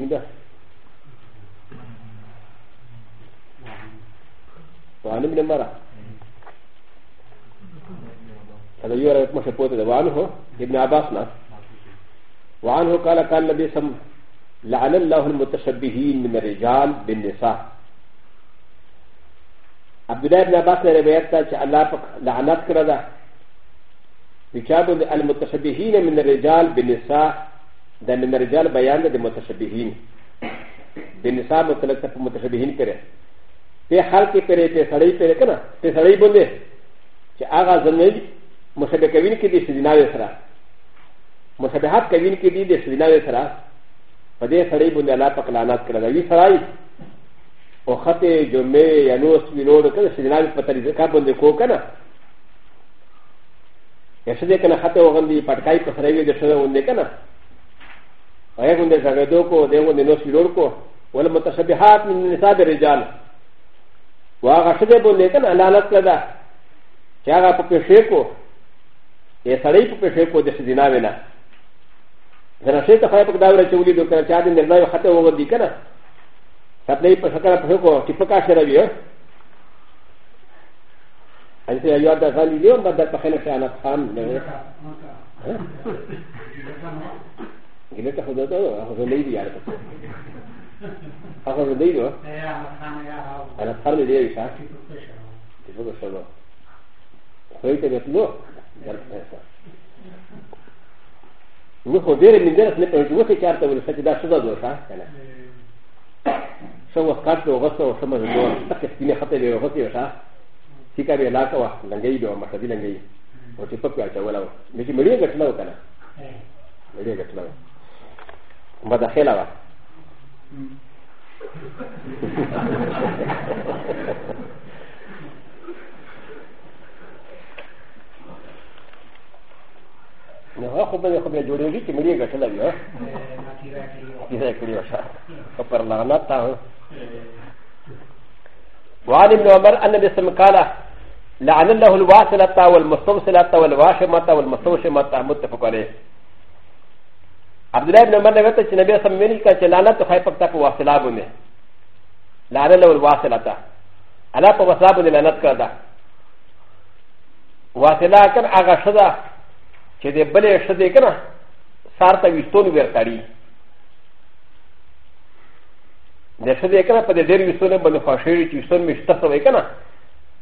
مستقيم ده وعن ابن مرة هذا يرى ما شبوته وعنه ابن عباسنا وعنه قال قال النبي صلى الله عليه وسلم لعن الله المتشبهين من الرجال بالنساء عبد الله بن عباس روایت ده چې الله په لعنت کړی ده د چا باندې المتشبهین من الرجال بالنساء د من رجال بیان د متشبهین د نساء مطلق ته متشبهین کړي په حال کې پرې په سړی پرې کنه په سړی باندې چې هغه زمې مشابه کوین کې د سیناوي سره مشابهات کوین کې د سیناوي سره په دې سړی باندې الله پاک لعنت کړل وی سړی او خطه جمعه یا نوس وینوړ کړه سیناوي په طریقه باندې کو کنه یا څه دې کنه خطه وغندي پټکای په سړی دې سره ونده کنه ايغون دي زغدوكو ديغون دي نوسيروركو ولا متشبهات من نساء الرجال واغا شده بو لكن علالت لدا چاغا پو پشيكو اي سړي په پښې کو د سدينا وینا زنه شي ته خپل دا ورته چولې دوه چا دې نه یو خطه وو ودی کنه خپل په شکل په کو چې پکا سره ویو ان ته یو دا غالي دی او دا په خنه خیانت خام نه Oh, y oh? oh, no te jodió todo, a José Leidy ahora. A José Leidy, ¿no? A la tarde de hoy, ¿sabes? Y luego solo. Hoy te desnudó. نو خو ډېر مندرس نه پوهېږي وخت کار ته ورسېږي دا څه ده ښه کنه څو وخت کار ته وغسته او سمه ده دوه تکه سپینه خطه به وغسته ښه چې کا به لا کا وخت لنګي به مخه دي لنګي او چې پکې اچولا و مې چې مړې غټلا و کنه مړې غټلا و مداخله وه نو خو به خو به جوړېږي چې مړي ګټلې وي تیرې کړې وشه خو پر لعنت تا وعن ابن عمر ان ابن سم قال لعن الله الواصلة والمستوصلة والواشمة والمستوشمة متفق عليه アブドライブのマネベタチネベサミリカチェラナとハイパタポワセラブネラレラウワセラタアラポワサブネラナカダワセラカンアガシャダチェデブレシェデカナサータウィストンウェルタリでシェデカナパデデリウストンバルファシリチウストンミスタソウェカナ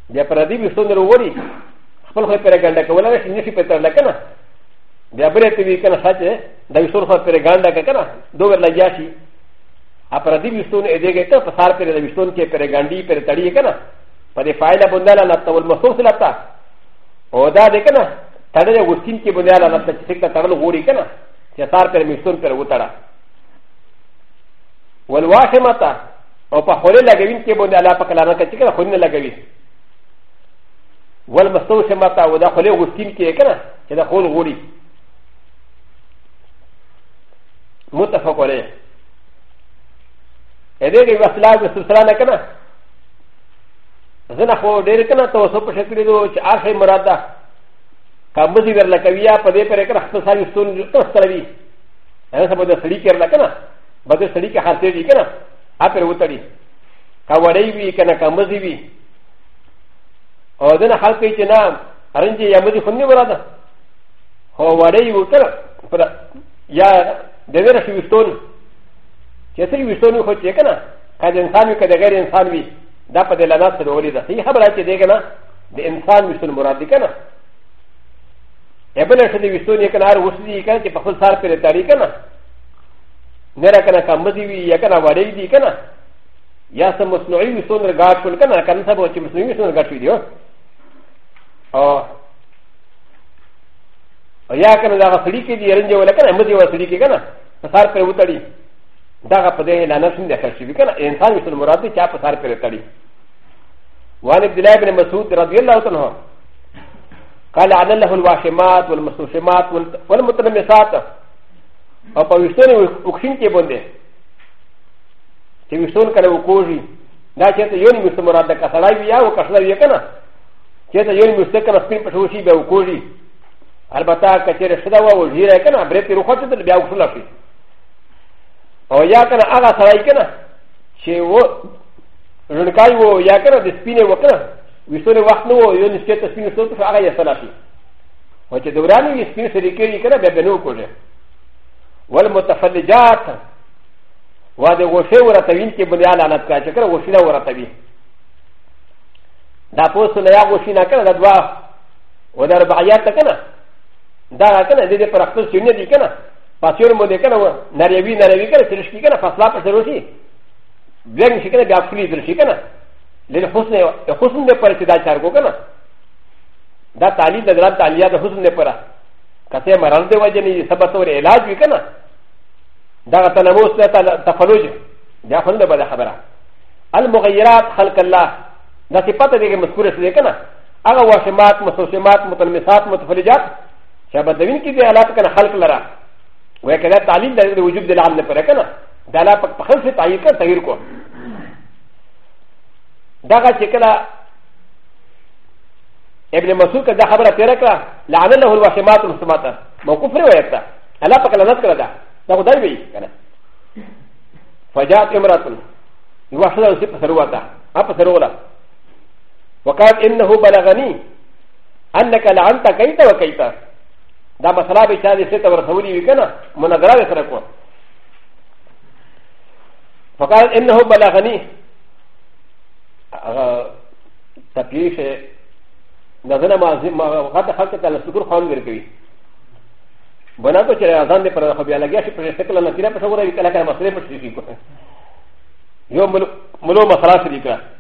でパラディウストンウォリスポルヘペレガンダカウェラシニシペタレカナでブレティビーカナサチェ、ダイソンファペレガンダカカナ、ドガラジャシー。アパラディビストンエディゲタ、パサーペレビストンケペレガンディペレタリエカナ、パディファイラボンダラナタウルマソンセラタ、オダデカナ、タレウスキンキボンダラナタチセクタタウルウリカナ、シャサーペレミストンペレウタラ。ウォルワシェマタ、オパホレラゲウィンケボンダラパカラナカチカナホネラゲウィン。ウォルマソンシェマタウダホレウスキンキエカナ、シャダホルウリ。متفق عليه ادري وسلاج وسلسلة كنا زنا خو ډېر کنه توسو په شکل دی چې اخر مراد ده کمزي ورل کوي یا په دې پر کې رخت ساري ستون جوړ سره وي هغه سبا د سړی کېرل کنه بده سړی کې حاصل دي کنه ا پر وتړي کا وړي وي کنه کمزي وي او دنه خلک چې نه ارنجي یا مزي خو نه مراد هو وړي وکړه یا د ویره شي وشتون چې سری وشتون خو چې کنه که د انسان وي که د غیر انسان وي دا په دې لعنت سره ولې ده صحیح خبره چې دی کنه د انسان وشتون مراد دی کنه ابل شه دې وشتون یې کنه هر وس دی کنه چې په خپل سار پرې تاری کنه نره کنه کمزي وي یا کنه وړې دی کنه یا سم مصنوعي وشتون رګاټ شول کنه کنه سبا چې مصنوعي وشتون رګاټ وي دی او یا کنه دا غسړي کې دی رنجه ولا کنه مزي وسړي کې کنه پسار پر وتړي دا په دې نه نه سم دخل شي کنه انسان مثل مراد دي چا پسار پر وتړي وان عبد الله بن مسعود رضی الله عنه قال عن الله الواشمات والمسوشمات والمتلمسات او په وشتون وکشین کې باندې چې وشتون کړه وکوږي دا چې ته یو نه مثل مراد ده کسړای بیا وکړه بیا کنه چې ته یو نه مثل کنه سپین پټوشي بیا وکوږي البته کچر شدا و وزیر کنه بری پی روخه ته بیا وکړل شي او یا کنه هغه سړی کنه چې و رنکای و یا کنه د سپینه وکنه وښونه وخت نو یو نشته ته سپینه څه ته هغه یې سلا شي او چې دورانی یې سپینه سری کوي کنه به بنو کوله ول متفلجات و د غوشه ورتوین کې بنیا لعنت کا چې کنه غوشه ورتوی دا پوسټ نه یا غوشه نه کنه دا دوا و در بعیات کنه だがかなでパラクトシュニアディケナパシューモデケナナレビナレビケナシキケナパスラパシュロシーベンシケナガフリーズシケナレホスネホスンデパレシダチャーゴケナダタリダダタリアダホスンデパラカセマランデワジェニサバトレエラジウケナダガタナモスタタファロジェジャファンデバダハバラアルモガイラーハルカラダシパタディケムスクレスディケナアガワシマーマソシマーマトミサーマトファリジャーシャバダウィンキディアラパカナハルクラウェケダタリンダウジュディランデパレカナダラパパハンセタイカタイルコダガチェケラエブリマスウカダハバラテレカラアナナウルワシマトンスマタマコフレウェクタアラパカナナカラダダウダビーカナファジャーティムラトンウワシャルシパサルワタアパサルワタ وقال انه بلغني انك لعنت كيت وكيت だまさらべちゃでせたわらそうにいかな、もながらでそれこ。ファカーエンのバラガニタピーシェなぜなまずまがたはたたらすぐほんでるきり。バナトチェラザンデパラファビアラギャシプレセクラのティラプシャウレイカラカマスレプシリコ。よもろまさらしりから。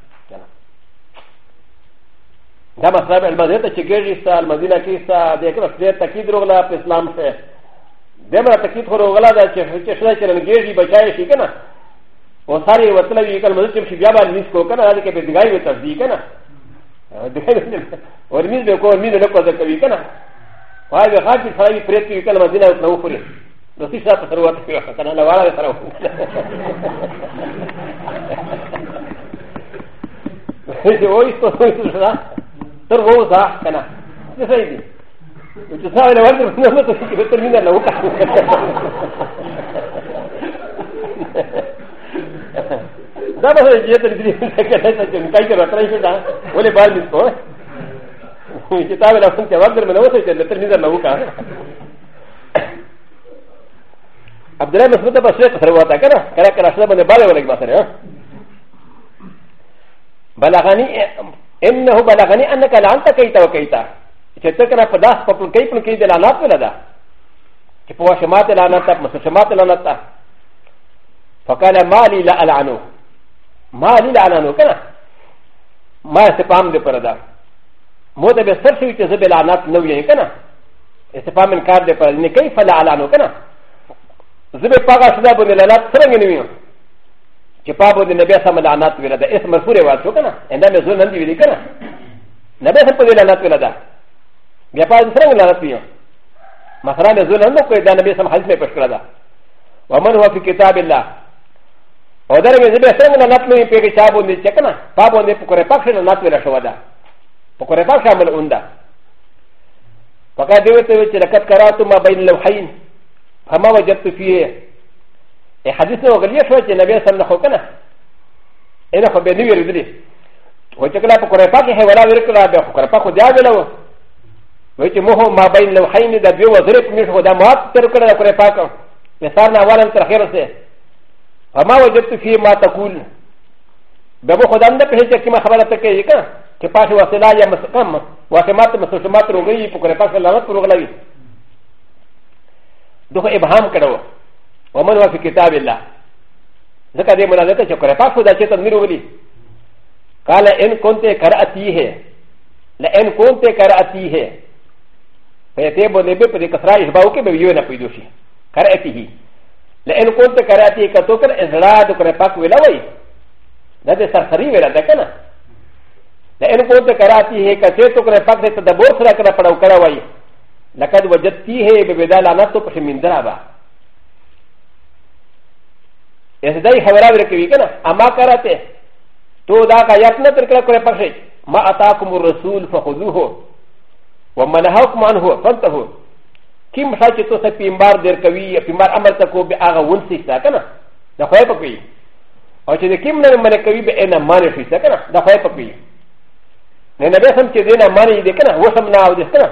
ダマスラブ、アルマデータ、チェケジスタ、アルマディナキスタ、デクラスデータ、キドローラ、プスラムシェ。デマタキドローラ、チェシュレチェン、ゲージ、バチャイシキナ。おさり、ワトラビ、カムズチ、シビアバ、ミスコ、カナ、ディケビ、ディガイウタ、ディケナ。オリミズコ、ミズノコザ、ディケナ。ファイブ、ハチ、ファイブ、プレイ、カマディナ、ノフリ。ロシア、パサロワ、カナ、ワラ、サロウ。おいしそうですな。تر هو زرع كنا تسيدي وتسعى إلى ولد من نمط بتر من لو كان دا به چې ته دې کله چې کای کړه ترې شو دا ولې بار دې کو چې تا ولا څنګه جواب در منو چې تر دې نه وکا عبد الله مسعود په سره سره وتا کنه کله کله سره باندې بالا ولګ ما سره بلغني انه بلغني انك لانت كيتا وكيتا تتكنا فداس فقل كيف كيد لانات ولدا كفوا شمات لانات مسلمات لانات فقال مالي لا العنو مالي لا العنو كنا ما استفام دي پردا مودا بسر شوي تزب لانات نو يعني كنا استفام انكار دي پردا كيف لا العنو كنا زب پاقا شدا بني لانات سرنگ نوينو چې پابو د نبی سم لعنت ویل دا اسم مرفوع وال شو کنه انده مې زول نن دی ویل کنه نبی سم په لعنت ویل دا بیا پاز سره لعنت ویل مثلا مې زول نن کوی دا نبی سم حدیث مې پښ کړل دا ومن هو فی کتاب الله او دا مې زبه سره لعنت مې په کې چابو نه چې کنه پابو نه په کور پښ لعنت ویل شو دا په کور پښ عمل اوندا فقط دیوته چې لقد قراتما بین لوحین فما وجدت فیه حديث نو غلية شوية النبي صلى الله عليه وسلم إذا خو بيني ويردلي وتكلا بكرة باكي هي ولا ويركلا بكرة باكو ديابي لو ويتي موهو ما بين لوحين دا بيو وزرق مش هو دا موات تركلا بكرة باكو يسارنا والا ترخير سي فما وجدت فيه ما تقول بمو خو دام دا بحيث كما خبرة تكيه كا كباش وصلا يا مسقم واسمات مسوشمات روغي بكرة باكو لانت روغلوي دوخو إبهام كدوه ومن هو في كتاب الله ذكر دي منازلت شكرا فاكو دا شيطان ميروغلي قال إن كنت كرأتيه لأن كنت كرأتيه فيتيبو نبي بدي كسرى إشباوكي بيونا بيدوشي كرأتيه لأن كنت كرأتيه كتوكر إزراد كنا فاكو لوي دا دي سرسري ولا دا كنا لأن كنت كرأتيه كتوكر كنا فاكو تدبور سرى كنا فلو كنا وي لقد وجدتيه ببدال عناتو كشمين درابا ا ل د ا ي حوالي ركبي كنا اما كاراتي تو داك ياتنا تركا كرقشي ما اتاكم الرسول فخذوه ومن هاكم عنه فانتهوا كم شاكي توسع في مبار دركبي في مبار امر تكو باغا ونسي ساكنا نخوي بقي او چې کوم نه ملکوي به انا مانه شي کنه دا خو په پی نه نه سم چې دینه مانه دې کنه وسم نه او دې کنه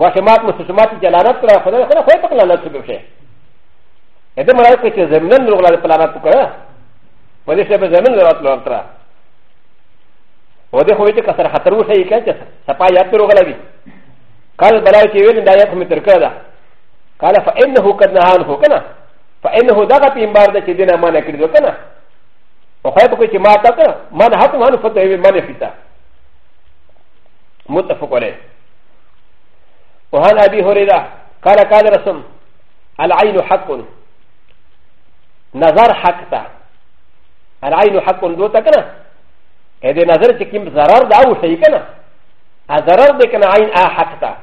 واشمات مسلمات جلالت را خدای خدای خو په لعنت شي ا د م ر ا ك ت زمن ر غ ل ا ل ا ن ا ت ك ر ا وليس بزمن ر ا ت ل ا ت ر ا وده هو يتكا سر خطر وشي كانت سقا ياتر غلبي قال بلايك يوين دايات متركادا قال ف إ ن ه قد نهانه كنا ف إ ن ه دغا في مبارده كدنا ما نكردو كنا وخيبك ما تكا ما نهاتم عنه فتوى ما نفتا متفق عليه وهان ابي هريره قال قال رسم العين حق نظر حق تا العين حق دو تا كنا هذا نظر تكيم ضرر دعو شيء كنا الضرر ده كنا عين آ حق تا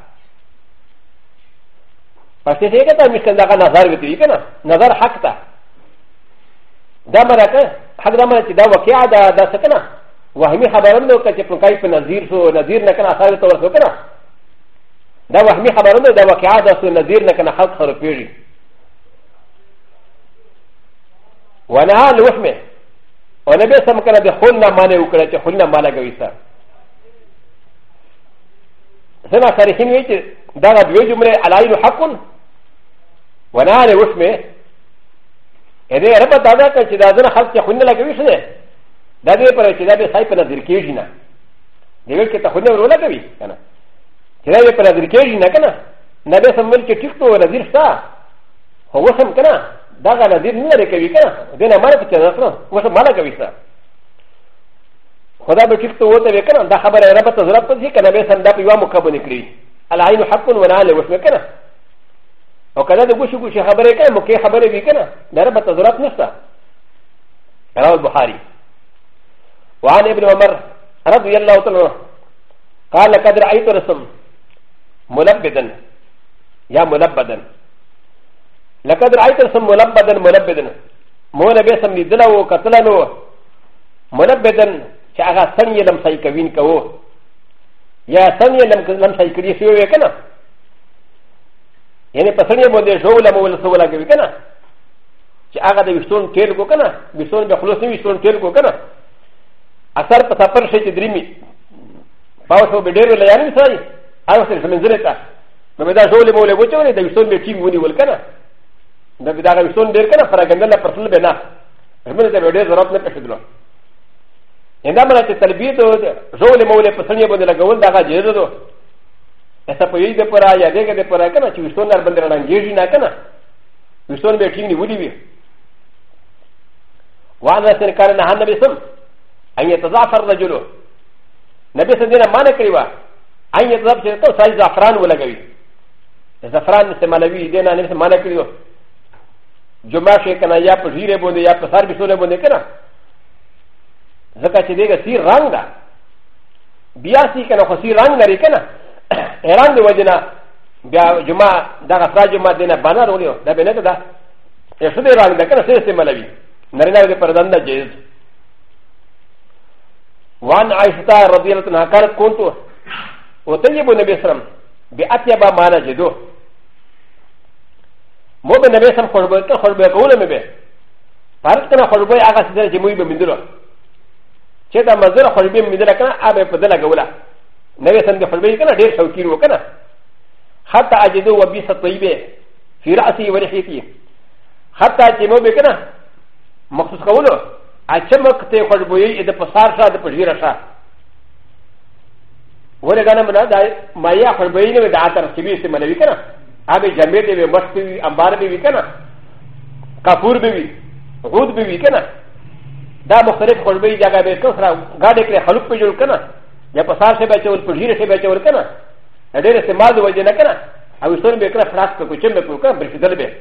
پس ته کته مثلا دا نظر وتی کنه نظر حق تا دا مرکه حق دا مرکه دا واقعا دا دا سکنه وهمي خبرم نو کچ په کای په نظیر سو نظیر نه کنه اثر تور سو کنه دا وهمي خبرم دا واقعا دا سو نظیر نه کنه خلق خرو پیږي ونهى عن وحمه ونبي سمكنا بخلنا مالا وكرة خلنا مالا قويسا سنة صريحين ويجي دانا بيو جملة العين حق ونهى عن وحمه إذا رب دادا كان چې دازنا خلق خلنا لا قويسا ده دا دې پر چې دا به سای په نظر کېږي نه دیو کې ته خلنا ورونه کوي کنه چې دا به په نظر کېږي نه کنه نبي سمول چې ټیک تو نظر شتا هو وسم کنه だからディズニーでケビカディナマラキャラクターもしマラキャビサホダブキットウォーターウェカナダハバラバタズラプジカナベサンダピワモカボニクリアライノハコンウナレウスメカナオカダデブシュウシハバレカモケハバレビカナダラバタズラプネスタアラウブハリワネブママアラブヤラウトノカーラカダアイトラスムモラベデンやモラベデン لقد رايت سم ملبدا ملبدا مولبي سم لدلو كتلنو ملبدا شاغا سني لم سيكوين كو يا سني لم سيكري سيوي كنا يعني بسني بودي جولا مول سولا كوي كنا شاغا دي بشتون تيلكو كنا بشتون بخلوصي بشتون تيلكو كنا اثر بسافر شيء تدريمي باوسو بديرو ليالي ساي انا سيرسمنزلتا ممدا جولا مولي وجولي دي بشتون بكيم وني والكنا だけど、あの人でから、パラガンダーパトルベナ。あめでたべるのペシドロ。んだまらてたびと、ゾウレモレパソニアボデラゴンダガジェルド。エサポイデパラヤデゲデパラカナ、チウソンアバンダランギュジナカナ。ウソンベキニウディビ。ワナセンカランハンダビソン。アニエタザファラジュロ。なべせんでなまなかりは、アニエタザファランウラガビ。ザファランセマラビデナネセマラキリオ。جمعه شي کنه یا په ژیره باندې یا په سر بسوله باندې کنه ځکه چې دغه سیر رنگ ده بیا سی کنه خو سیر رنگ لري کنه ایران دی وجنه بیا جمعه دغه سره جمعه دینه بنا ورولیو دا به نه ده یا څه دی رنگ ده کنه سیر استعمالوي نارینه دې پردنده جیز وان عائشة رضی الله عنها قالت كنت وتجب النبي صلى الله عليه وسلم بأطيب ما نجده もべなべさんほぼとほぼこうめべ。パルトなほぼあがせじむいべみどろ。チェタマズラほびみどらかなあべぷでらがうら。なべさんでほびかなでしょきるかな。はたあじどわびさといべ。フィラシーわりひき。はたあじもべかな。もくすかうろ。あちまくてほぼいえでパサーシャでぷじらしゃ。ウォレガナムラダマヤホルベイのダータのシビスマネビカナ。アメジャメディベマスピビアンバービビケナカフュービビウドビビケナダモフレコルビジャガベコスラガデクレハルプジュルケナジャパサーセベチョウプジュレセベチョウケナアデレセマドウェジェネケナアウソンベクラフラスコチェンベプカブリフィデルベ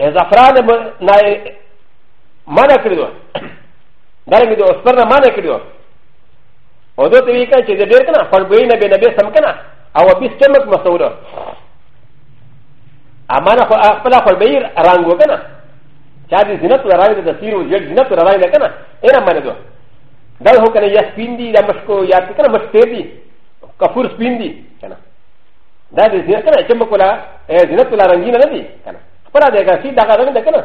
ザフランナイマナクリドダレミドスパナマナクリド و دو تبي كان شيء دير كنا فربين بين نبي سمكنا او بيس كمك مصورة اما انا اقبل فربين رانغو كنا شادي زينت ورانغ ده سيرو جل زينت ورانغ ده كنا انا ما ندو دا هو كان يا سبين دي دا مشكو يا كنا مشتير دي كفور سبين دي كنا دا دي زينت كنا كمك ولا زينت ولا رانغينا ندي كنا فلا ده كان سيد دا رانغ ده كنا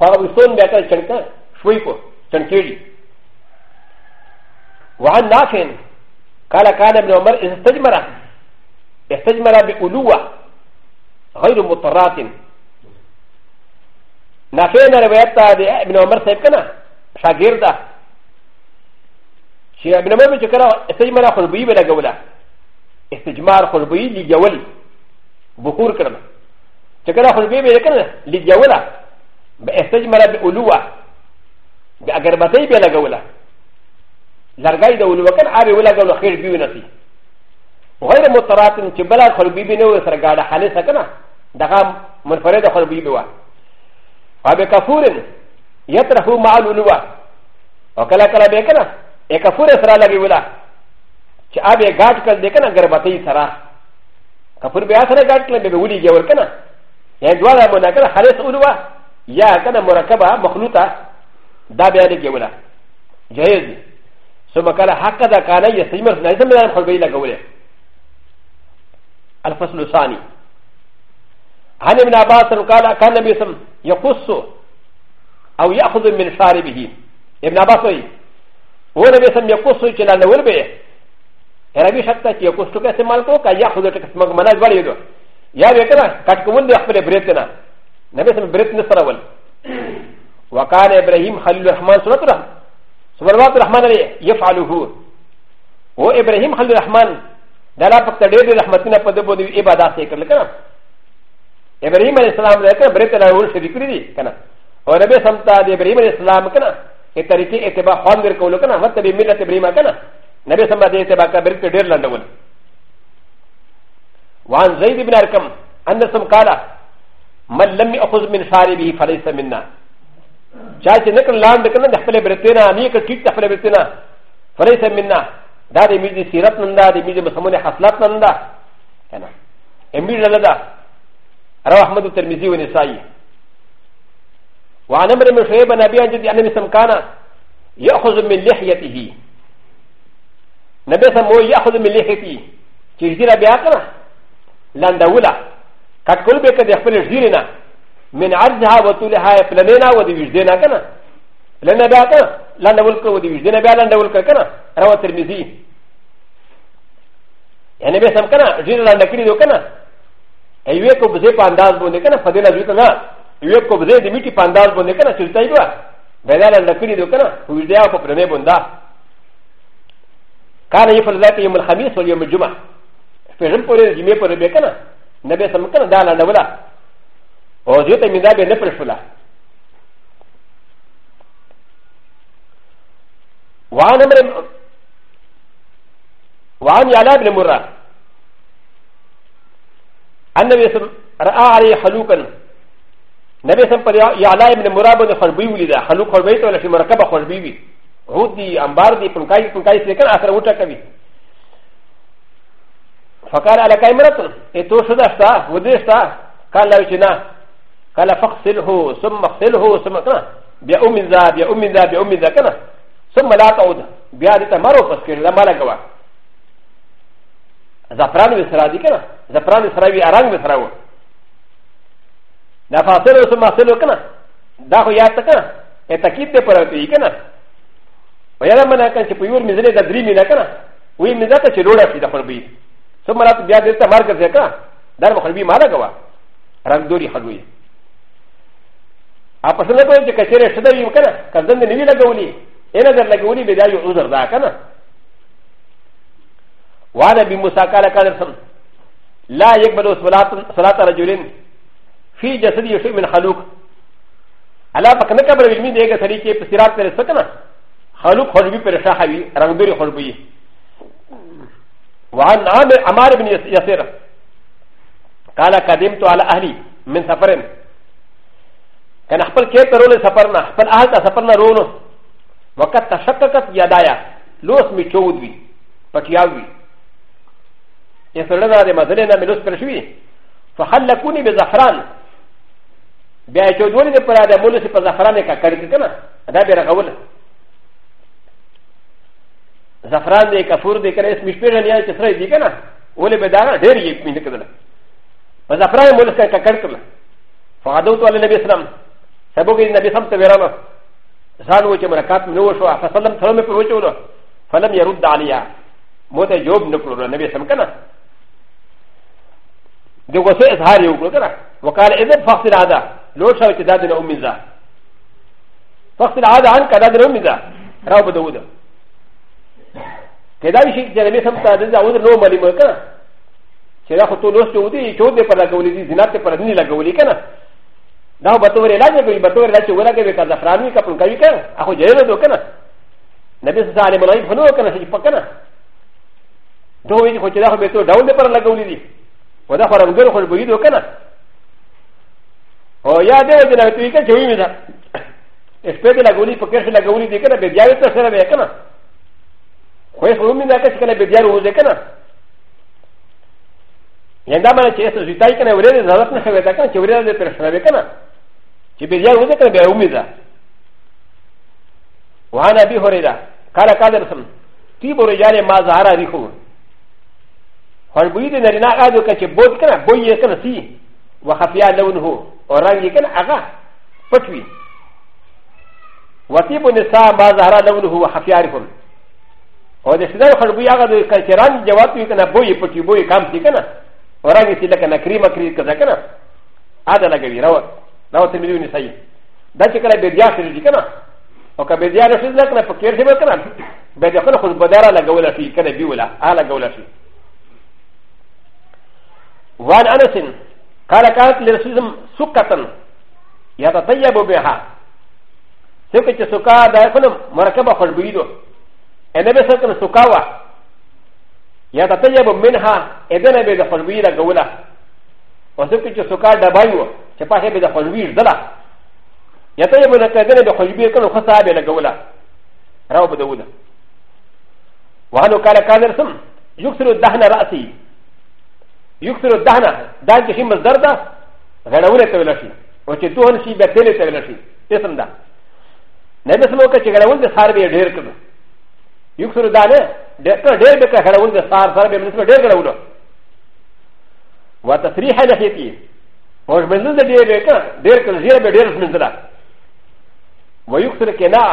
فارغ سون بيا كان شنكا شويكو شنكيجي وعن نافع قال كان ابن عمر استجمر استجمر بألوة غير مضطرات نافع رواية ابن عمر سيب كنا شاگرد شيء ابن عمر بشكرا استجمر خلبي بلا جولة استجمار خلبي لجول بخور كرنا شكرا خلبي بلا كنا لجولة استجمر بألوة بأقربتي بلا جولة لرګي د ولوکن اوبه ولګو خیر بي ونسي غیر متراتن چې بلا خربي بي نه وسره گاډه خالصه کنه دغه منفرد خربي بي وا ابي کفورن يترفو مع الولوا او کلا کلا به کنه اي کفور سره لګي ولا چې ابي گاډ کړ دې کنه غربتي سره کفور بیا سره گاډ کړ به ولي جوړ کنه یا دواړه مونږ کنه خالص ولوا یا کنه مرکبه مخلوطه دا بیا دې کې ولا جائز دي ثم قال هكذا كان يستمر نجم من الحبيب لقوله الفصل الثاني عن ابن عباس قال كان النبي صلى يقص او ياخذ من شاربه ابن عباس وي هو النبي صلى يقص الى نور به ربي شكت يقص تو كيف مالكو كا ياخذ تك مناج بالي دو يا بكنا كتكون دي اخبر بريتنا النبي صلى بريتنا سرول وكان ابراهيم خليل الرحمن سنتره ورمات الرحمن يفعله و ابراهيم خليل الرحمن دلا پکتا دیر رحمتنا پا دبو دیو عبادات سے کر لکنا ابراهيم علیہ السلام دا کنا بریت اللہ اول شریک ری دی کنا اور ربی سمتا دی ابراهيم علیہ السلام کنا یہ طریقے اتباع خوان در کولو کنا وطبی ملت ابراهيم کنا نبی سمتا دی اتباع کا بریت دیر لندول وعن زید بن ارکم اندر سمکالا من لم اخذ من شاربه فلیس مننا チャーチェネクランデカンデフェレブレテナ、ニークティッタフェレブレテナ、フェレセミナ、ダディミディシラトンダ、ディミディムサムネハスラトンダ、エミラダ、アラハマドテミズウネサイ。وعن امر من شعيب بن ابي عجز يعني سمكانا ياخذ من لحيته نبي سمو ياخذ من لحيته تجدير بياكنا لان دولا كتكل بك دخل جيرنا من عرضها وطولها فلننا ودوجدنا كنا لنا بها كنا لنا ولك ودوجدنا بها لنا ولك كنا روى الترمذي يعني بس هم كنا جيل لنا كريدو كنا ايوكو بزي بانداز بوني كنا فدينا جوتنا ايوكو بزي دميتي بانداز بوني كنا شلتاي بها بدا لنا كريدو كنا وجدها وفلنا بوندا كان يفعل ذلك يوم الخميس واليوم الجمعة في غير قرية الجمعة قرية كنا نبي سمكنا دانا نولا او جو ته مدا به نه پرشولا وان امر وان يالا بن مره ان نبي سم راى عليه حلوكا نبي سم پر يالا بن مره بن خربي ولدا حلوك خربي ته لشي مركب خربي وي عود دي انبار دي پنکای پنکای سیکن اثر وټه کوي فقال على كاميرا اتو شدا شتا ودي شتا قال لا يشنا قال فاغسله ثم اغسله ثم كنا بأم ذا بأم ذا بأم ذا كنا ثم لا تعود بهذا مرو فسكر لا مالا كوا زفران بسرادي كنا زفران بسراوي أران بسراو دا فاصله ثم اغسله كنا دا هو يات كنا اتكيد دي پروتي كنا ويانا منا كان چه پيور مزنه دا دري منا كنا وي مزا تا چه روڑا في دا خربي ثم لا تعود بهذا مرو فسكر لا مالا كوا رنگ دوري خلوي アパシャナプレジカチェレシダユーカナ、カズンデネビラゴリ、エナザラゴリビダユウザダカナ。ワラビムサカラカラソン、ライクバドスサラタラジュリン、フィジャスリユシミンハルク。アラパカナカブリミディエガサリケプシラテレサカナ、ハルクホルビペレシャハビ、ランビリホルビ。ワンアマルビニヤセラ。カラカディムトアラアリ、ミンサファレン。ن ا خپل کې پرول سفرنا خپل اهل ته سفرنا رونو وقت تشککت یادایا لوس می چود وی پټیاو وی یا سره دا د مزل نه ملوس پر شوی فخلقونی بزعفران بیا چودونی د پرا د مولس په زعفران کې کړی کنه دا به رغول زعفران دې کفور دې کړه اسم شپې نه یا چې سره دې کنه ولې به دا ډېر یې مين کړل په زعفران مولس کې کړل فادوت علی نبی اسلام سبب ان النبي صمت ويرانا زان وجه مركات من وشو فسلم سلم في وجهه فلم يرد عليها موت جواب نقول النبي سم كنا د غصه اظهار یو کړ کنه وقال اذا فقط العاده لو شو چې دادن ام ذا فقط العاده ان کدا دادن ام ذا راو بده وده کدا شي چې نبی سم ته دغه وده نو ملي مکه چې دا خو ته لوست ودی چې ودی پر لګولې دي زینت پر نه لګولې کنه だバトルラジャーバトルラジャーウラゲビカザフラミカプンカリカアホジェルドカナナビスザレマライフノーカナシパカナドウィンホチラホベトダウンデパラゴリリウダファラングルホルブリドカナオヤデウデナトリカジュウィミザエスペデラゴリポケシラゴリディカナベディアウトセレベカナホエフウミナカシカナベディアウデカナヤンダマチェスジュタイカナウレザーナヘベタカナチュウレザーペルシャベカナ يبيع وذكر بأوميدا وعن أبي هريرة قال قال رسم طيب رجال ما ظهر ريحه والبيد نرنا قادو كتش بود كنا بوي كنا سي وخفيا لونه ورانجي كنا أغا فتوي وطيب النساء ما ظهر لونه وخفيا ريحه و د سیدان خربوی هغه د کچران جواب وی کنه بوې پټي بوې کام سی کنه ورانګي سی لکه نکریمه کری کزا کنه اده لګوي راوړ だわてみるにさい。だけからベディアする時間な。おかベディアのしずなくな、ポケーシブルかな。ベディアのことばだらがうらしい、かなびうら、あらがうらしい。ワンアナシン、カラカーティレシズム、スカタン、やたたやぼべは。セクチェスカーダーコン、マラカバフォルビード、エネベセクのスカワ。やたたやぼめんは、エデネベルフォルビーダーがうら。おセクチェスカーダーバイオ。چې په هغه د خوشبیر دلا یته یې بل کېدنه د خوشبیر کړه خو صاحب لګوله راو بدوله وهلو کاله کاذر سم یکثر الدهن راسي یکثر الدهن دا چې مصدر ده غړوله ته ویل شي او چې دوه شي به تل ته ویل شي اسم ده نبی سمو کې چې غړول د سار به ډیر کړو یکثر دانه ډیر ډیر به غړول د سار سره به منسبه ډیر غړول و تصریح نه کیږي و ش م ن د ه ډېر ک ډېر ک زیر به ډېر سمندره و یو سره کې نه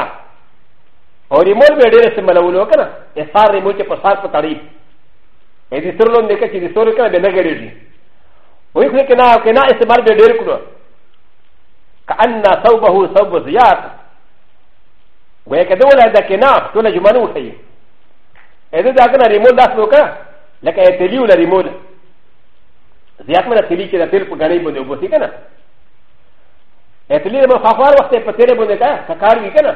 او ریمول به ډېر سمولو کنه اثار ریمول کې پسار په تړي اې دې سره لون دې کې دې سره کنه به نه ګړېږي و یو سره کې نه کې نه استعمال به ډېر کړو کأن ثوبه ثوب زیات و یې کده ولا دا کې نه ټول جمانو وخی اې دې دا کنه ریمول داس وکړه لکه یې تلیو لا ریمول やくなてりきだてるぽがれぼでおぼしかな。えてりればファファーをしてぽてれぼでか、かかるいかな。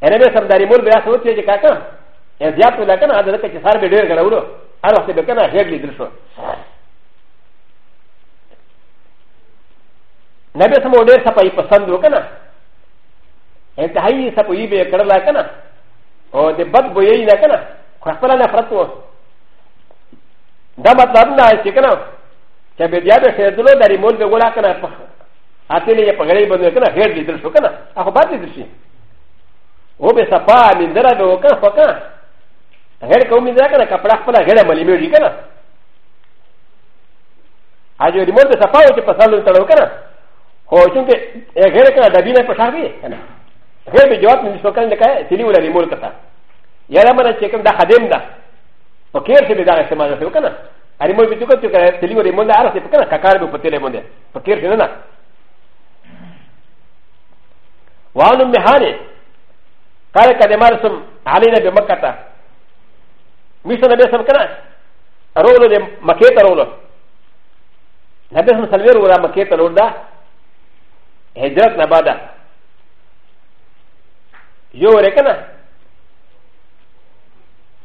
えれべさんだりもべあそうちゃかか。えじゃとだかな、あれだけさべれがおろ。あらせべかな、へりでしょ。なべさもでさぱいぽさんどかな。えてはいいさぽいべからだかな。おでばっぼえいだかな。かっぱらなフラット。だまたんだいしかな。ا ب د ي ا ب ه سيدلو داري مول ب ق و ل ا كنا اتيني ي ق ر ي ب ن كنا غير لدل شو كنا اخو بات لدل شي هو بسفا من درا بوكا فكا غير كوم من درا كنا كفراخ فلا غير مالي ميري كنا اجو ريمول بسفا وكي فصلوا تلو كنا هو چونك غير كنا دبينا فشاكي كنا غير بجواب من سوكان لكا تيني ولا ريمول كتا يا لما نشيكم دا خدم دا وكيف سيدلو كنا アリモビトカチュカテリオリモンダアラセプカナカカルブポテレモンデパケルシナナワノメハネカレカデマルソンアレナベマカタミショナベサムカナロールでマケタロールナベサムサルベルウラマケタロールダヘジャーナバダヨーレカナ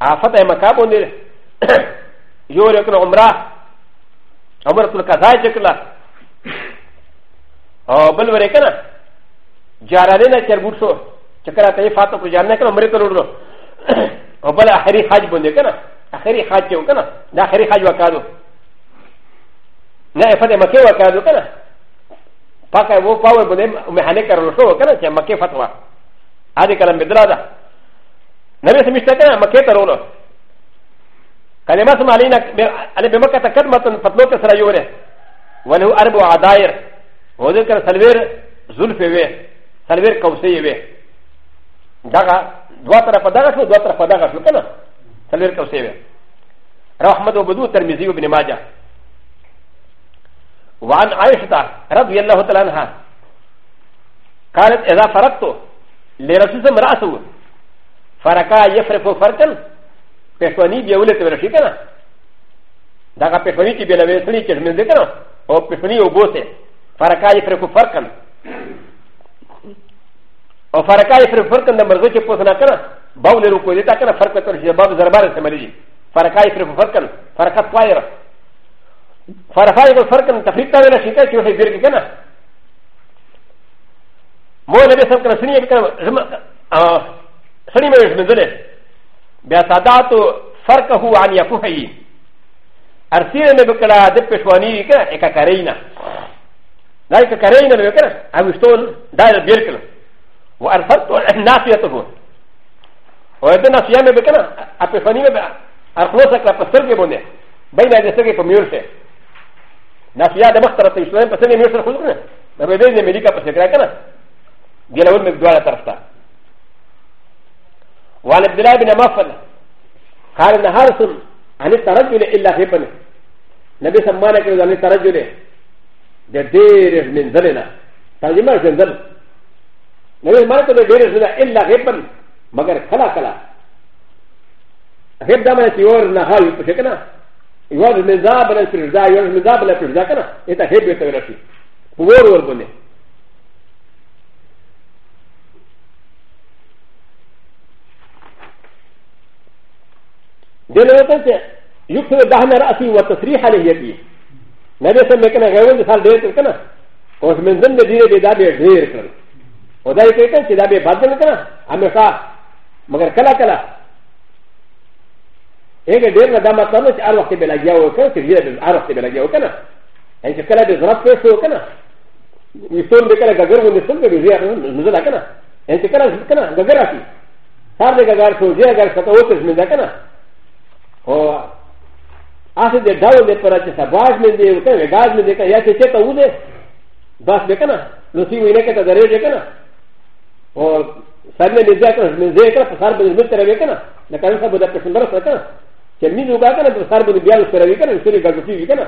アファタイマカボンデ よりかの umrah、アムラトルカザイチェクラ、アブルレカナ、ジャラレナチェルブソ、チェクラテファトプジャーネカのメトルロ、アブラハリハジボネカナ、アヘリハジオカナ、ナヘリハジワカド、ナエファデマケワカドカナ、パカウォーパワーボネメハネカロソウカナ、ジャマケファトワ、アディカラメドラダ、ナメセミステカナ、マケタロロ。كلمات مالينا انا بمكه كلمه فتلوك سرايوره ولو اربع عدائر وذكر سلوير زلفي وي سلوير كوسي وي دغا دواتر فدغا شو دواتر فدغا شو كنا سلوير كوسي وي رحمه وبدو ترمزي وابن ماجه وعن عائشه رضي الله تعالى عنها قالت اذا فرقت لرسول راسه فرقا يفرق فرقا پښوانی بیا ولته ورشي کنه دا پښوانی چې بیا لوي سړي چې مزه کنه او پښوانی او بوته فرقای پر کو فرقن او فرقای پر فرقن د مرزه چې پوسنا کنه باول ورو کو دیتا کنه فرق تر شي باب زربار سره ملي فرقای پر فرقن فرقت پایر فرقای پر فرقن تفریق تا ولا شي ته چې بیر کنه مو نبی سم کنه سنیه کنه سړي مې مزه بیا ساداتو فرق هو عن يفوهي ارسينا نبكلا دب شواني كنا اكا كارينا لا اكا كارينا نبكلا اوشتون دائر بيركلا وارسلت ناسيته ويدنا سيامي بكنا اپشواني بكنا ارخلوسا كلا پسترگي بونده بين اجل سرگي پميورشه ناسيا دمخ طرفتا اسلام پسرگي ميورشه خلقنا نبا بيزن امريكا پسرگرا كنا ديلاول مبدوالا طرفتا وعن عبد الله بن مفر قال ان هارسون عن الترجل الا في ابنه نبي سمانا كذا عن الترجل ده دير من ذلنا ترجمه من ذل نبي سمانا كذا دير من الا في ابن مگر خلا خلا غير دمنا تيور نهار يبشكنا يوز من ذا بلا فرزا يوز من ذا بلا فرزا كنا يتا هيب يتولى فيه ورور بني でなかったよくダーナラシーはと3ハリエビ。なぜかめかながわんでされてるかな。おすめんでディレディダビエディレクル。おだいけたちだべばずるかな。あめか。まがかなかな。えげでなだまたのちあわけべらやおかん、てりえるあわけべらやおかな。えじからでずらっとするかな。にそんでからがぐるんでそんでるやるのだかな。えじからずかな。がぐらし。さでががるとじゃがるかとおてすめだかな。او هغه د ډول د پر چې سباج مې دی او ته غاز مې دی که یا چې ته وله بس به کنه نو سی وینه کې ته درې دی کنه او سر مې دې ځکه مې دې کړ په سر باندې مې تر وې کنه نه کله سبا د پښتون درس کنه چې مې نو کا کنه په سر باندې بیا سره وې کنه سره ګرځي وې کنه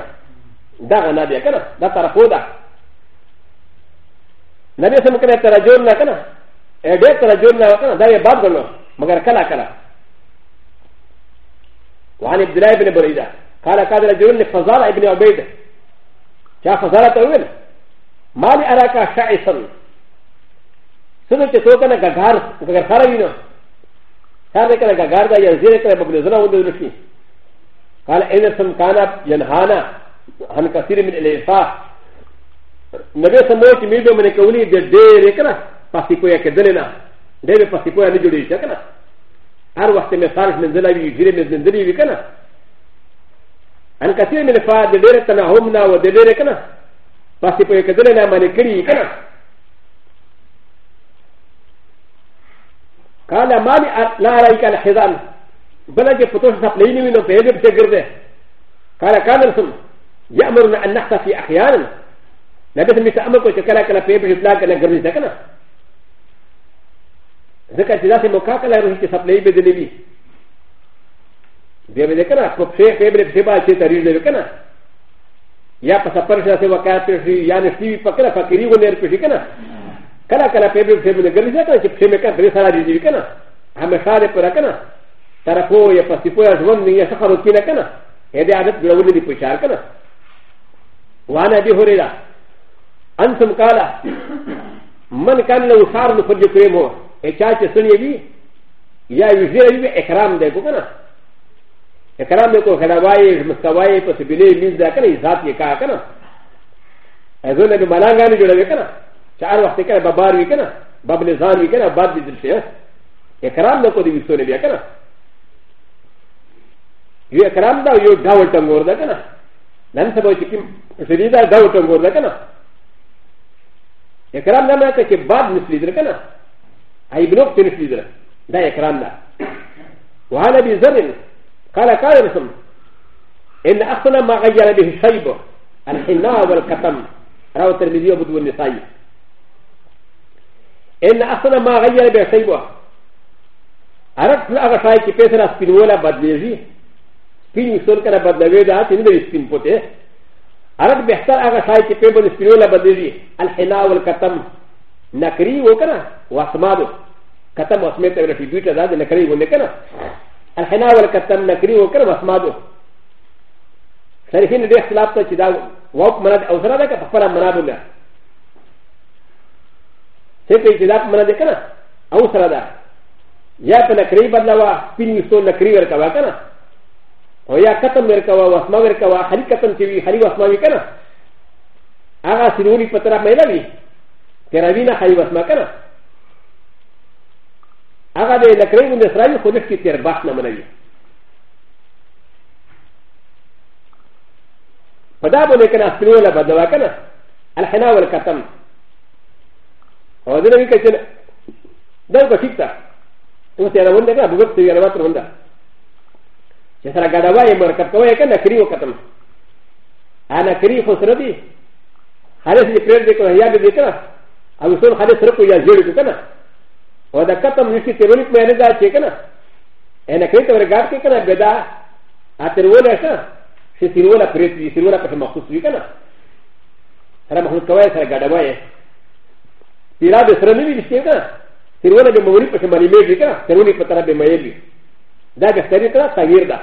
دا نه دی کنه دا طرف ودا نبی سم کنه ترجمه کنه اې دې ترجمه کنه دا یې باب غنو مگر کلا کلا وعن عبد الله بن بريده قال كاد رجل فزار ابن عبيد جاء فزارة اول ما لي اراك شعيصا سنة تسوكنا غغار غغار خارجنا كان كان غغار دا يزير كان ببلزنا ودلشي قال ان سم كان ينهانا عن كثير من الافاء نبي سموت ميدو من كولي دير كنا فاسيكويا كدلنا دير فاسيكويا نجوري كنا هر وقت میں فارش میں زلا بھی گرے میں زندگی بھی کنا ان کثیر میں فا دے دیر تنا ہم نہ و دے دیر کنا پاسی پے کدل نہ مانے کری کنا قال ما لا رايك الحزام بلکہ پتوش سپلئی نہیں نو پہلے سے گردے قال قال رسول يأمرنا أن نحتفي أحيانا نبي سمي سأمر كو شكلا كلا بيبي شكلا كلا قرني سكنا ذكر جدا سي مكاكا لا يروح يسابلي بدليلي بيا بدكنا فبشي فبري بشيبا شي تريد لكنا يا فسافر شاسي وكاتشي يا نشتي فكرة فكري ونير بشيكنا كلا كلا فبري بشيبا لكنا شي بشي مكا بري سالاري لكنا هم شاري بركنا تركو يا فسيفو يا جوان يا شخر وكينا كنا هذه عادة بلوني دي بشار كنا وانا دي هوريلا انتم قال من كان له صار نفجر كريمه ا چا چې سنی وی یا وزیر وی اکرام دی کو کنه اکرام دی کو خدای مستوای په سبیلې مين دا کنه ذات یې کا کنه ازو نه ملانګانی جوړوي کنه چار وخت کنه ببار وی کنه باب نزان وی کنه باب دې درشه اکرام دی کو دی وسونه بیا کنه یو اکرام دا یو ډول ټنګور ده کنه نن سبا چې کوم سړي دا ډول ټنګور ده کنه اکرام دا مې ته چې باب مثلی در کنه اي بنوك تنفيذ دا اكرام دا وعلى بزر قال قال رسم ان اصلا ما غير به الشيب الحناء والكتم روى الترمذي وابو النسائي ان اصلا ما غير به الشيب عرفت الاغا شاي كي بيسر اسبين ولا بدليجي سبين يسول كان بدلوي دا تنبري سبين بوتي عرفت بهتر اغا شاي كي بيسر اسبين ولا بدليجي الحناء والكتم なかりおかなわすまどかたまつめたらフィギュアだでなかりおねかなあはなわかたなかりおかなわすまどサリフィンデスラプトチダウォークマラダウザラダカパラマラブダセペチダマラデカナアウサラダやかなかりばだわピンユストなかりわかわかなおやかためかわすまわかわはりかたんちびはりわすまわかなあがしろりパタラメラビ تراوینا خی وس مکنه هغه د لکړې مونږ سره یو خودش کې تیر بحث نه منوي په دا باندې کنه اصلي ولا بدوا کنه الحنا والکتم او دې نبی کچنه دا په ټیک تا نو ته راوند کنه بوګت ته راوات راوند چې سره ګډوا یې مرکب کوي کنه کریو کتم انا کری خسر دی خالص دې پرې دې کوه یا دې کنه او ټول خالي سره په یاجوړ کې کنه او دا کتم نشي تیرول په نه دا چې کنه انا کې ته ورګار کې کنه بدا اتر ولا شه چې تیرولا پرې دې تیرولا په مخصوص وی کنه سره مخصوص کوي سره ګډوي تیرا د سره نه وی شي کنه تیرولا به موري په باندې مېږي کنه تیرونی په طرف به مېږي دا ګستری کړه تغیر ده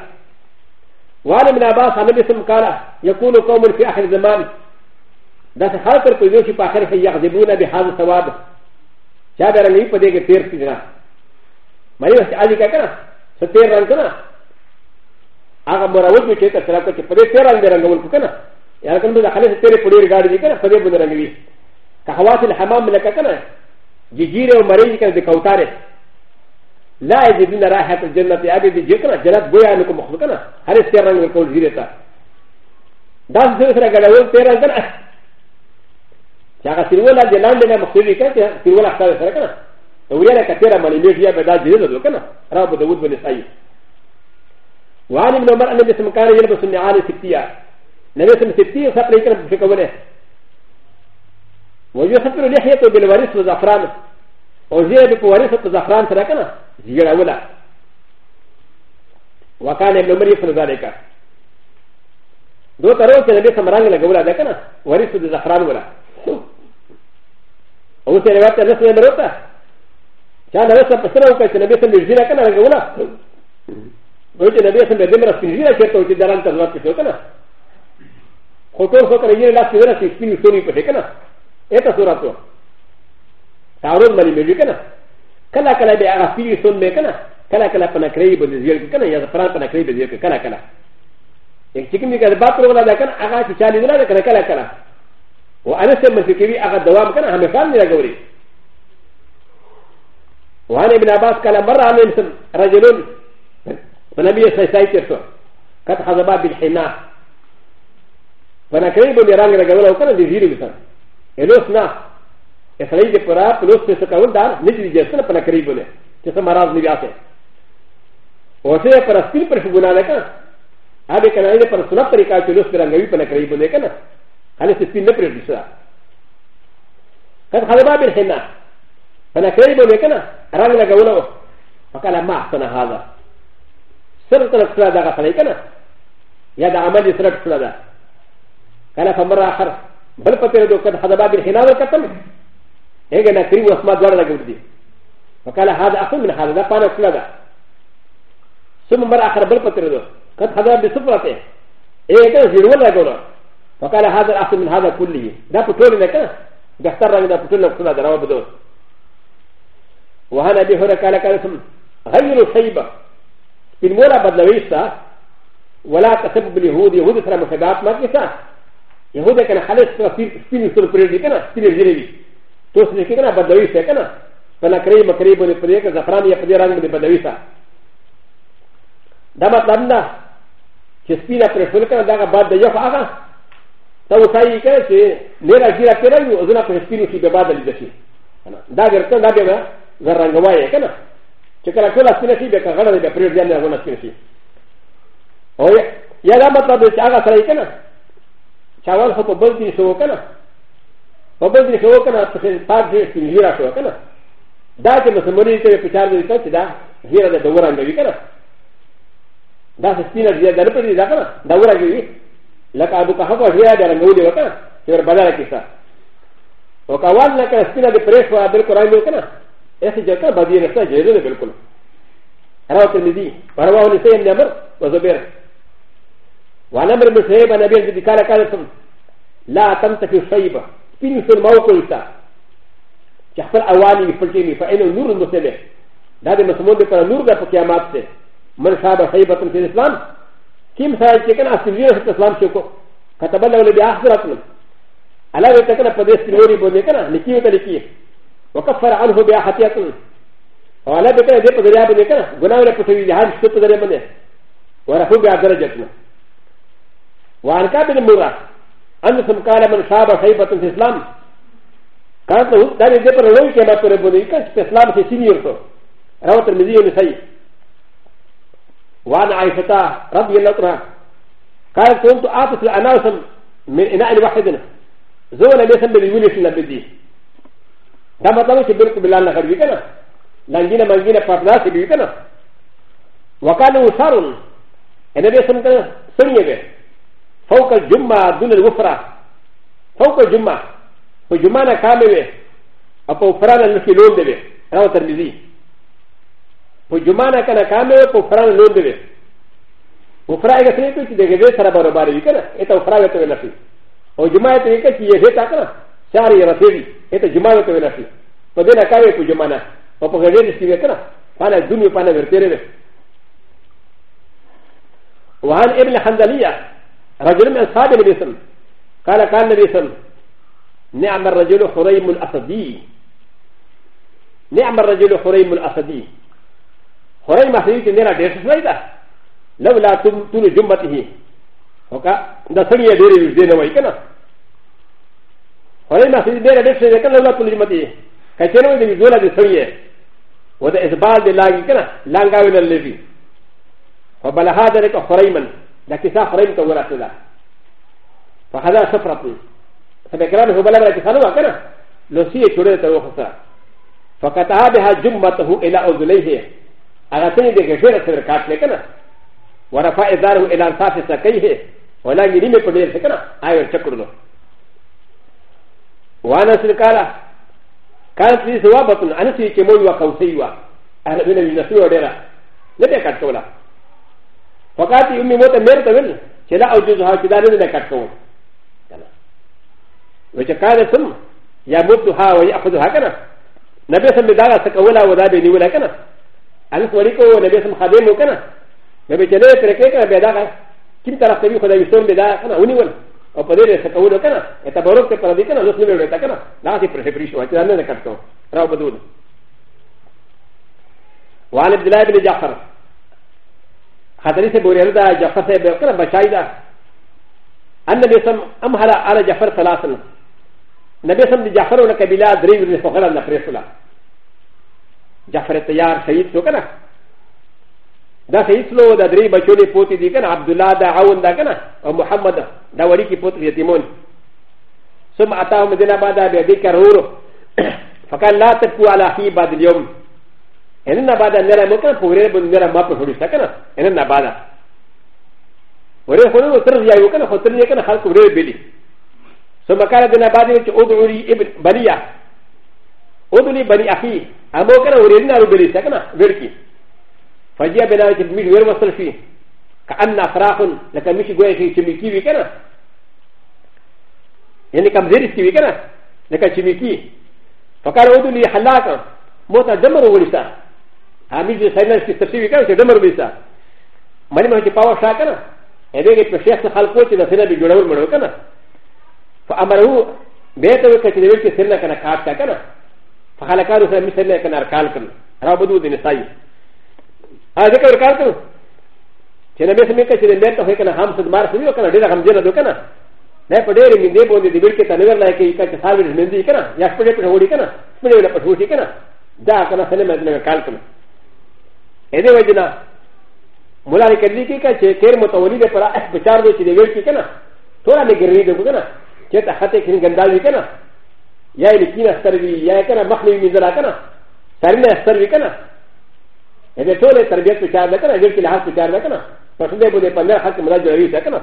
وعلى من عباس عن ابن سمكالا يكون قوم في اخر زمان だし、ハーカーとヨシパーヘイヤーデブーナビハザサワード。チャダラリパディケペルシナ。マリオスアリカカナ、サテランカナ。アガモラウドチェタサラカチェプレテランデランドウルカナ。やかんだハレステレプレガーディカナ、ファデブナビ。カハワシルハマムレカカナ。ジジレオマリジカンデカウタレ。ライジディナラハタジェナティアビディジェカナ、ジェラブヤノコモクカナ、ハレステランドウルカウジレタ。ダンスデューサラガラウンテランカナ。هغه سیروله د لاندې نه مخکې کړه چې سیروله خپل سره کړه نو ویل کثیره ملي میډیا به دا دې نه وکنه را به داود بن سعید وعن ابن عمر ان جسم كان يلبس النعال سبتيا نبي سم سبتيا سفر يكرم في كونه ويسفر لحيته بالوريس وزعفران وزير بوريس وزعفران تركنا زير اولا وكان ابن عمر يفعل ذلك دو ترون كان النبي سم رانج لقولا ذكرنا وريس وزعفران ولا او ته روایت نه سره دروته چا نه سره په سره وکړي چې نبی سم دې ځیرا کنه راغولا وای چې نبی سم دې مرا سپین ځیرا کړته چې دران ته ځواب کړو کنه خو ټول خو ترې نه لاس کې ورته سپین سوري په کنه اته صورت و تعرض ملي مې کنه کله کله به هغه سپین سون مې کنه کله کله په نکرې به ځیر کنه یا زفران په نکرې به ځیر کنه کله کله یک چې کوم دې کله باطل ولا ده کنه هغه چې چالي نه ده کنه کله کله وانا سمسكي اغا دوام كان هم فان يا غوري وانا ابن عباس قال مره عليهم رجل فلم يستيقظ قد حزبا بالحناء فانا كريم يران رجل وكان يزيد مثلا يلوسنا اسرائيل قراء لوس في سكون دار نجي جسنا فانا كريم له جسم مرض نبياته وسيا پر اسپیل پر شگونا لکا ابھی کنا پر سنا طریقہ چلوس پر انگوی پر کریب لے کنا هل تسبين نبرر بسرعة قد خلبا بالحنة فانا كريبا ميكنا ران لك ولو فقال ما أحسن هذا سرط نفسنا دا غفليكنا يا دا عمل سرط نفسنا دا قال فمر آخر بل فتر دو قد خلبا بالحنة والكتم هيك انا كريم واسماء دوار لك وردي فقال هذا أقل من هذا دا فانا نفسنا دا ثم مر آخر بل فتر دو قد خلبا بسفرته هيك انا زيرو لك ولو فقال هذا ا ل أ ص ل من هذا كله ده بطول لك قصر من بطول لك كل هذا بدو وهنا به هنا قال قال ثم غير الخيبه في المولى بدلويسا ولا تسبب اليهود يهود ترى مخبات ما كيسا يهود كان خالص سين سور بريدي كنا سين الجريبي توصل كنا بدلويسا كنا فلا كريم مكريم من بريك زفران يقضي ران من بدلويسا ده مطلب ده چې سپینه پرې فل کړه دا بعد د یو هغه サウサイケーセ、ネラジラケラユ、オズナプレスピニシベバダリデシ。ダゲルトダゲナ、ザランガワイエケナ。チェカラコラスピニシベカガラデベプレジャーナゴナスピニシ。おや、ヤダバタベチアガサイケナ。チャワルホポブルティショーケナ。ポブルティショーケナ、プレパーティシュニラショーケナ。ダケのスモリティピチャーズリダ、ヒラデドウランデビケナ。ダスピナジェダルプリダカナ、ダウラギリ。لکه ابو کهف ژیا د رنگولې وکړه چې ور بدله کیسه او کاوال لکه سپینه د پرېښ وه بل قرآن یې وکړه ایسې جکه بدی نشته جایز نه بالکل رواه ترمذی رواه نسائی بن عمر و زبیر وعن عمر بن شعیب عن ابي الذي قال قال لا تمسك الشيبه سپین سر موقل تا چې خپل اواني خپل کې فإنه نور المسلم دا د مسلمان لپاره نور د قیامت څخه من صاحب شیبه په اسلام كيم سعيد كان أسيريو ستسلام شوكو كتب الله لبي أحضر أطلب على ويتكنا بديس كنوري بودي كنا نكيو تلكي وكفر عنه بي أحتي أطلب وعلى بكنا دي بدريا بودي كنا غناو لكتوي جهاز شو بدريا بني ورفو بي أحضر جتنا وعن كابن مورا أنسم قال من شاب خيبة في الإسلام كانت له دار دي بدريا بودي كنا في الإسلام في سينيور تو راوتر مزيو نسيه وعن عائشة رضي الله عنها قالت كنت أعطت الأناس من إناء واحد زول لم يسمى بالولي في النبي دا مطلب چې بالکل بلال نه غړوي کنه لنګینه منګینه پرداس دی کنه وکاله وسارون ان به سم کنه سړی به فوق الجمعه دون الوفره فوق الجمعه په جمعه نه کامې وي او په فرانه نشي لون دی او ترمذی و جمانا كان كامل و فران لون دي و فرا اگه سنه تو چه ده غزه سر بارو باری کنه ایتا و فرا ویتا ویلسی و جماعه تو ایتا چه یه غزه تا کنه شاری رسیدی ایتا جماعه ویتا ویلسی و دینا کاوی پو جمانا و پو غزه رسی وی کنه پانا دونی و پانا ورتیره وی وعن ابن حنزلية رجل من أصحاب النبي صلى الله عليه وسلم قال قال النبي صلى الله عليه وسلم نعم الرجل حريم الأسدي نعم الرجل حريم الأسدي ホライマスリーキネラデスライダー。ラブラトゥルジュンバティヒ。オカ、ダソリアデリウディノワイケナ。ホライマスリーネラデスライダーラトゥルジュンバティヒ。カチェロディズラデソリエ。و د اسبال د لاګي کنه لانګاوي د لوي فبل هذا لك خريمن د کیسه خريم ته ورسول فهذا سفرت فبكلام هو بلغ لك خلوا کنه لو سي چوره ته وخصه فقطع بها جمته الى اذليه هغه څنګه د غشره سره کار کړی کنه ورفع اداره الى انصاف سکیه ولا غری می په دې کنه آی چکرلو وانا سرکاله كانت لي ثوابه انا سي كمول وكوسيوا انا بين النسوي وديرا لا تكتولا فقط يمي موت ميرت ول كلا او جزها كدا لا تكتو وكان ثم يموتها وياخذها كنا نبي سمي دارا سكولا ودا بيني ولا كنا アルフォリコーのベースのハデモカナ。メビチェレープレケーカーベダー。キムタラフテミコデビソンベダーカナウニワン。オパデレスカウドカナ。エタバロケパラディカナ、ロスネベレタカナ。ラティプレヘプリシュワチランネカト。ラオバドゥ。ワンエブライブリジャファー。ハデリセボリアダージャファセベカナバシャイダー。アンデベサムアムハラアラジャファーサラサン。ネベサムジャファーのカビラ、ドリブルフォーランダプレスラー。جعفر تیار سعید سو کنه دا سعید سلو دا درې بچو دی پوتی دی کنه عبدالله دا عون دا کنه او محمد دا وړي کې پوت دی تیمون ثم اتاهم دین بعد بیا دې کرورو فقال لا تقوا على في بعد اليوم ان نه بعد نه مو کنه پورې بند نه ما په هوډی سکنه ان نه بعد ورې خو نو تر ځای وکنه خو تر یې کنه خلک ورې بیلی ثم قال دین بعد چې ادعوا لي ابن بنيه ودلي بني اخي ابو كان ورينا ربي سكنا ويركي فجاء بنا تبميل وير وصل فيه كأن فراخ لك مشي غير شيء شميكي بي كنا يعني كم زيرس كي بي كنا لك شميكي فقال ودلي حلاكا موتا دمر ولسا عميز سيناس كي تفسير بي كنا دمر ولسا مالي ما هي باور شا كنا هذا كي شيخ خلقو تي نسينا بي جوړول مړو كنا فامره بيته وكتي ويل كي سيرنا كنا كاټ كنا فقال كارو سامي سيلا كان اركالكم رابدو دين ساي هذا كان اركالكم كان بس ميكا سيلا لتا هيك انا هم سدمار سيلا كان دينا هم جينا دوكنا لا بدير من دي بون دي بيركي تنور لايك يكا تسال من دي كنا يا سبدي بتهودي كنا سبدي ولا بتهودي كنا دا كان سلم ادنا اركالكم اذا وجنا مولا کلی کی کا چه کیر متولی دے پر اح بچار دے چے ویل کی کنا تھوڑا لے گری دے کنا چے تا ہتے کھن گندا وی کنا やいびきなすたびやいかなまくみみずらかなたりなすたびかなえでとれたびやつちゃだからえできらはつちゃだからパスでぼでパンダはつまらじゅうりさかな